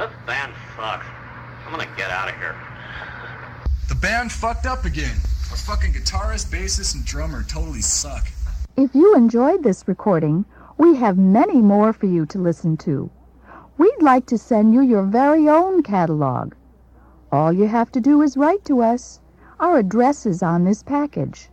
This band sucks. I'm gonna get out of here. The band fucked up again. Our fucking guitarist, bassist, and drummer totally suck. If you enjoyed this recording, we have many more for you to listen to. We'd like to send you your very own catalog. All you have to do is write to us. Our address is on this package.